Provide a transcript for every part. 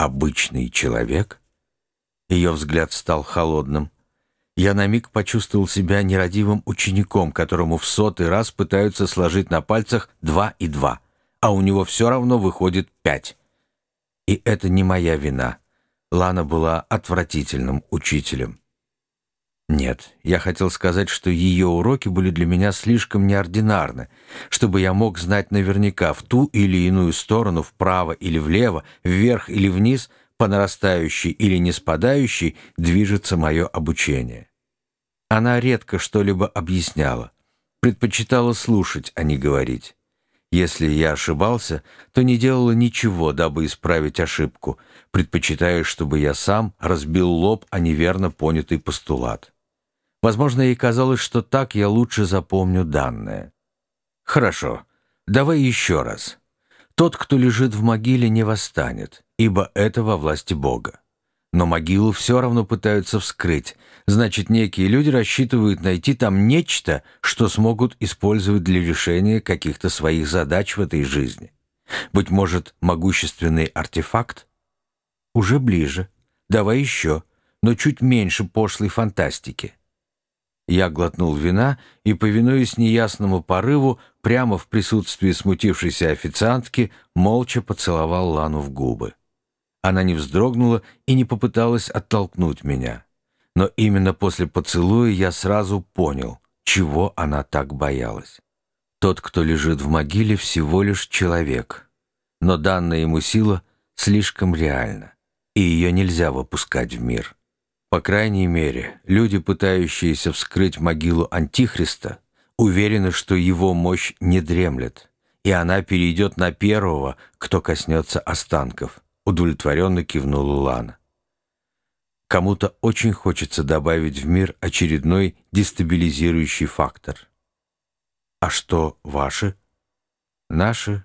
обычный человек? Ее взгляд стал холодным. Я на миг почувствовал себя нерадивым учеником, которому в сотый раз пытаются сложить на пальцах два и два, а у него все равно выходит пять. И это не моя вина. Лана была отвратительным учителем. Нет, я хотел сказать, что ее уроки были для меня слишком неординарны, чтобы я мог знать наверняка в ту или иную сторону, вправо или влево, вверх или вниз, по нарастающей или не спадающей, движется мое обучение. Она редко что-либо объясняла, предпочитала слушать, а не говорить. Если я ошибался, то не делала ничего, дабы исправить ошибку, предпочитая, чтобы я сам разбил лоб о неверно понятый постулат. Возможно, ей казалось, что так я лучше запомню данное. Хорошо, давай еще раз. Тот, кто лежит в могиле, не восстанет, ибо это во власти Бога. Но могилу все равно пытаются вскрыть. Значит, некие люди рассчитывают найти там нечто, что смогут использовать для решения каких-то своих задач в этой жизни. Быть может, могущественный артефакт? Уже ближе. Давай еще, но чуть меньше пошлой фантастики. Я глотнул вина и, повинуясь неясному порыву, прямо в присутствии смутившейся официантки, молча поцеловал Лану в губы. Она не вздрогнула и не попыталась оттолкнуть меня. Но именно после поцелуя я сразу понял, чего она так боялась. Тот, кто лежит в могиле, всего лишь человек. Но данная ему сила слишком реальна, и ее нельзя выпускать в мир. По крайней мере, люди, пытающиеся вскрыть могилу Антихриста, уверены, что его мощь не дремлет, и она перейдет на первого, кто коснется останков, удовлетворенно кивнула Лана. Кому-то очень хочется добавить в мир очередной дестабилизирующий фактор. А что ваши? Наши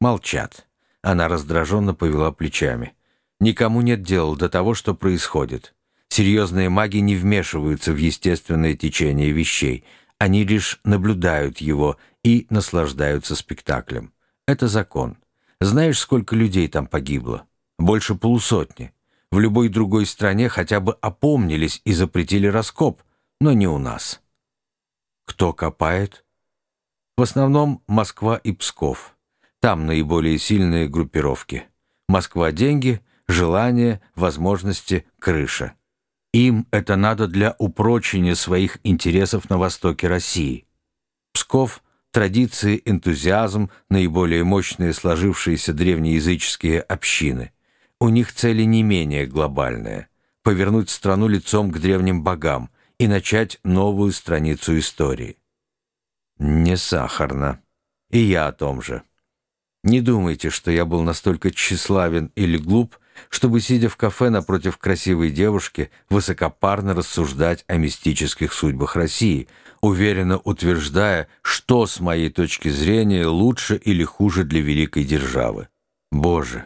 молчат. Она раздраженно повела плечами. Никому нет дела до того, что происходит. Серьезные маги не вмешиваются в естественное течение вещей, они лишь наблюдают его и наслаждаются спектаклем. Это закон. Знаешь, сколько людей там погибло? Больше полусотни. В любой другой стране хотя бы опомнились и запретили раскоп, но не у нас. Кто копает? В основном Москва и Псков. Там наиболее сильные группировки. Москва – деньги, желание, возможности, крыша. Им это надо для упрочения своих интересов на востоке России. Псков – традиции, энтузиазм, наиболее мощные сложившиеся древнеязыческие общины. У них цели не менее глобальные – повернуть страну лицом к древним богам и начать новую страницу истории. Не сахарно. И я о том же. Не думайте, что я был настолько тщеславен или глуп, чтобы, сидя в кафе напротив красивой девушки, высокопарно рассуждать о мистических судьбах России, уверенно утверждая, что, с моей точки зрения, лучше или хуже для великой державы. Боже,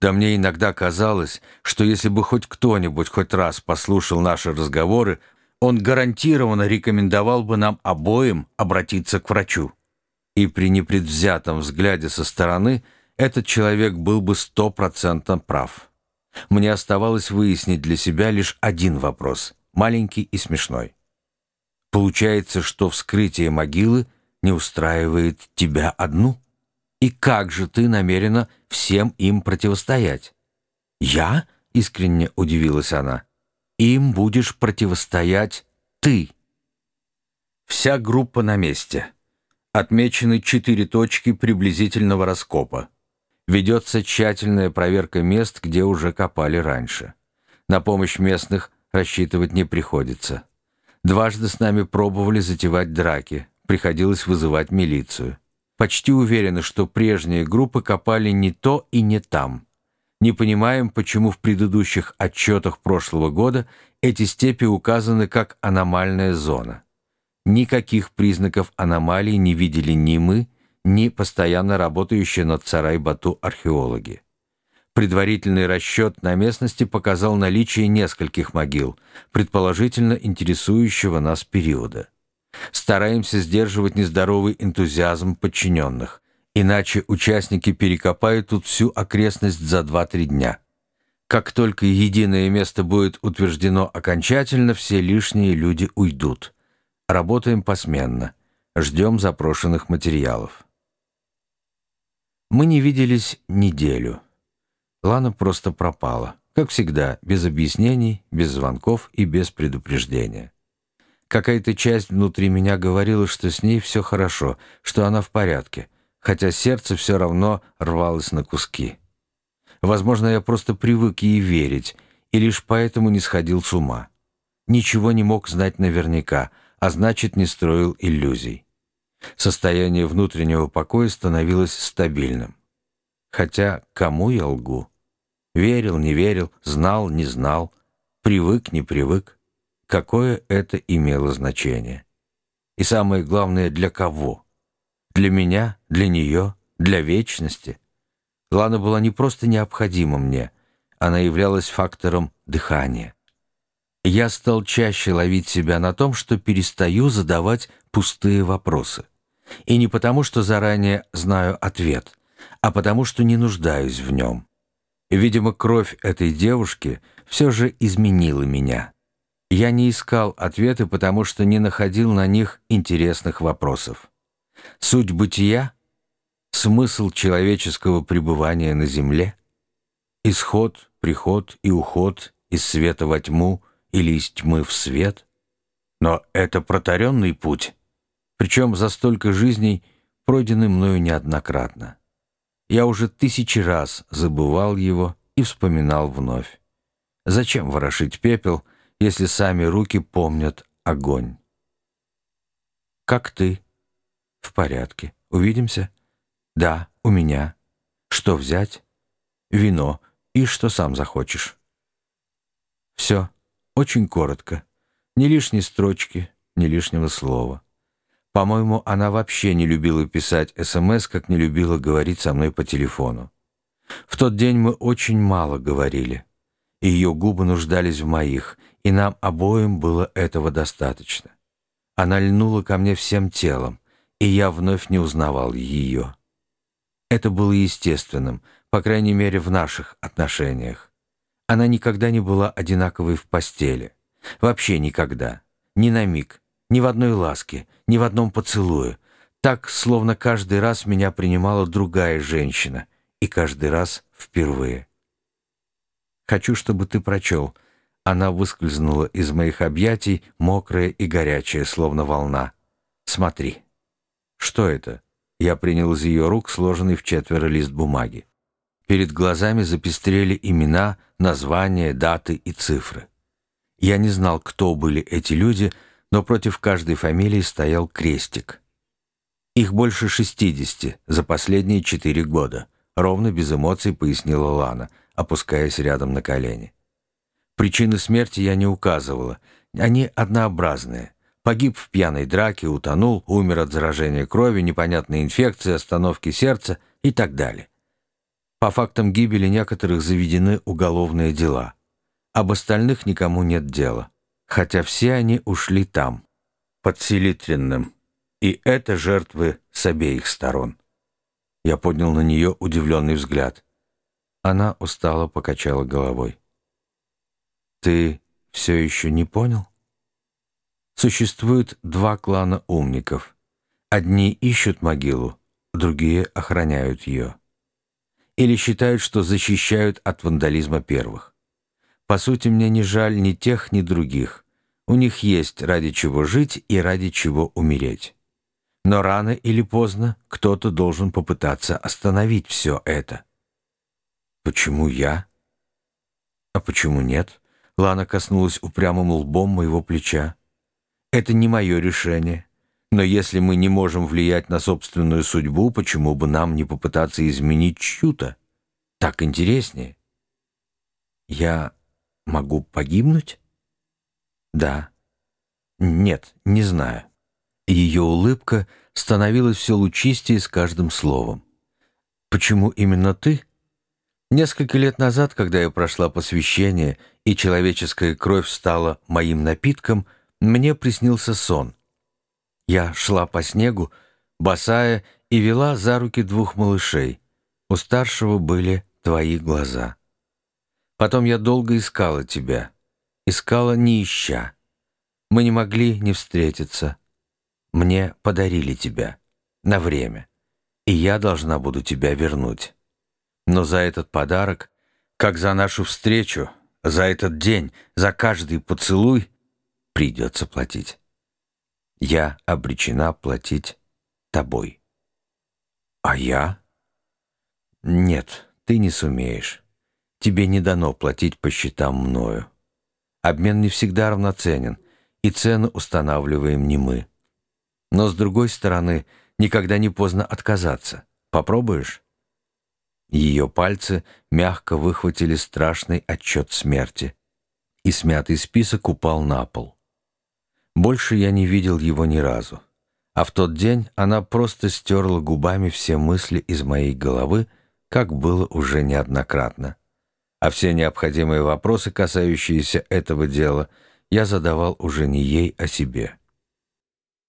да мне иногда казалось, что если бы хоть кто-нибудь хоть раз послушал наши разговоры, он гарантированно рекомендовал бы нам обоим обратиться к врачу. И при непредвзятом взгляде со стороны – этот человек был бы стопроцентно прав. Мне оставалось выяснить для себя лишь один вопрос, маленький и смешной. Получается, что вскрытие могилы не устраивает тебя одну? И как же ты намерена всем им противостоять? Я? Искренне удивилась она. Им будешь противостоять ты. Вся группа на месте. Отмечены четыре точки приблизительного раскопа. Ведется тщательная проверка мест, где уже копали раньше. На помощь местных рассчитывать не приходится. Дважды с нами пробовали затевать драки, приходилось вызывать милицию. Почти уверены, что прежние группы копали не то и не там. Не понимаем, почему в предыдущих отчетах прошлого года эти степи указаны как аномальная зона. Никаких признаков аномалий не видели ни мы, ни постоянно работающие над Царай-Бату археологи. Предварительный расчет на местности показал наличие нескольких могил, предположительно интересующего нас периода. Стараемся сдерживать нездоровый энтузиазм подчиненных, иначе участники перекопают тут всю окрестность за 2-3 дня. Как только единое место будет утверждено окончательно, все лишние люди уйдут. Работаем посменно. Ждем запрошенных материалов. Мы не виделись неделю. Лана просто пропала. Как всегда, без объяснений, без звонков и без предупреждения. Какая-то часть внутри меня говорила, что с ней все хорошо, что она в порядке, хотя сердце все равно рвалось на куски. Возможно, я просто привык ей верить и лишь поэтому не сходил с ума. Ничего не мог знать наверняка, а значит, не строил иллюзий. Состояние внутреннего покоя становилось стабильным. Хотя кому я лгу? Верил, не верил, знал, не знал, привык, не привык. Какое это имело значение? И самое главное, для кого? Для меня, для нее, для вечности? Лана была не просто необходима мне, она являлась фактором дыхания. Я стал чаще ловить себя на том, что перестаю задавать пустые вопросы. И не потому, что заранее знаю ответ, а потому, что не нуждаюсь в нем. Видимо, кровь этой девушки все же изменила меня. Я не искал ответы, потому что не находил на них интересных вопросов. Суть бытия смысл человеческого пребывания на земле, исход, приход и уход из света во тьму или из тьмы в свет. Но это протаренный путь, причем за столько жизней, пройденный мною неоднократно. Я уже тысячи раз забывал его и вспоминал вновь. Зачем ворошить пепел, если сами руки помнят огонь? «Как ты?» «В порядке. Увидимся?» «Да, у меня. Что взять?» «Вино. И что сам захочешь». Все. Очень коротко. Ни лишней строчки, ни лишнего слова. По-моему, она вообще не любила писать СМС, как не любила говорить со мной по телефону. В тот день мы очень мало говорили. Ее губы нуждались в моих, и нам обоим было этого достаточно. Она льнула ко мне всем телом, и я вновь не узнавал ее. Это было естественным, по крайней мере, в наших отношениях. Она никогда не была одинаковой в постели. Вообще никогда. Ни на миг. Ни в одной ласке, ни в одном поцелуе. Так, словно каждый раз меня принимала другая женщина. И каждый раз впервые. «Хочу, чтобы ты прочел». Она выскользнула из моих объятий, мокрая и горячая, словно волна. «Смотри». «Что это?» Я принял из ее рук сложенный в четверо лист бумаги. Перед глазами запестрели имена, названия, даты и цифры. Я не знал, кто были эти люди, но против каждой фамилии стоял крестик. Их больше шестидесяти за последние четыре года, ровно без эмоций пояснила Лана, опускаясь рядом на колени. Причины смерти я не указывала, они однообразные. Погиб в пьяной драке, утонул, умер от заражения крови, непонятной инфекции, остановки сердца и так далее. По фактам гибели некоторых заведены уголовные дела. Об остальных никому нет дела. Хотя все они ушли там, под Селитренным. И это жертвы с обеих сторон. Я поднял на нее удивленный взгляд. Она устало покачала головой. «Ты все еще не понял?» Существует два клана умников. Одни ищут могилу, другие охраняют ее. Или считают, что защищают от вандализма первых. По сути, мне не жаль ни тех, ни других. У них есть ради чего жить и ради чего умереть. Но рано или поздно кто-то должен попытаться остановить все это. Почему я? А почему нет? Лана коснулась упрямым лбом моего плеча. Это не мое решение. Но если мы не можем влиять на собственную судьбу, почему бы нам не попытаться изменить чью-то? Так интереснее. Я могу погибнуть? Да. Нет, не знаю. Ее улыбка становилась все лучистее с каждым словом. Почему именно ты? Несколько лет назад, когда я прошла посвящение, и человеческая кровь стала моим напитком — мне приснился сон. Я шла по снегу, босая, и вела за руки двух малышей. У старшего были твои глаза. Потом я долго искала тебя. Искала не ища. Мы не могли не встретиться. Мне подарили тебя. На время. И я должна буду тебя вернуть. Но за этот подарок, как за нашу встречу, за этот день, за каждый поцелуй придется платить. Я обречена платить тобой. А я? Нет, ты не сумеешь. Тебе не дано платить по счетам мною. Обмен не всегда равноценен, и цену устанавливаем не мы. Но, с другой стороны, никогда не поздно отказаться. Попробуешь? Ее пальцы мягко выхватили страшный отчет смерти, и смятый список упал на пол. Больше я не видел его ни разу. А в тот день она просто стерла губами все мысли из моей головы, как было уже неоднократно. А все необходимые вопросы, касающиеся этого дела, я задавал уже не ей, а себе.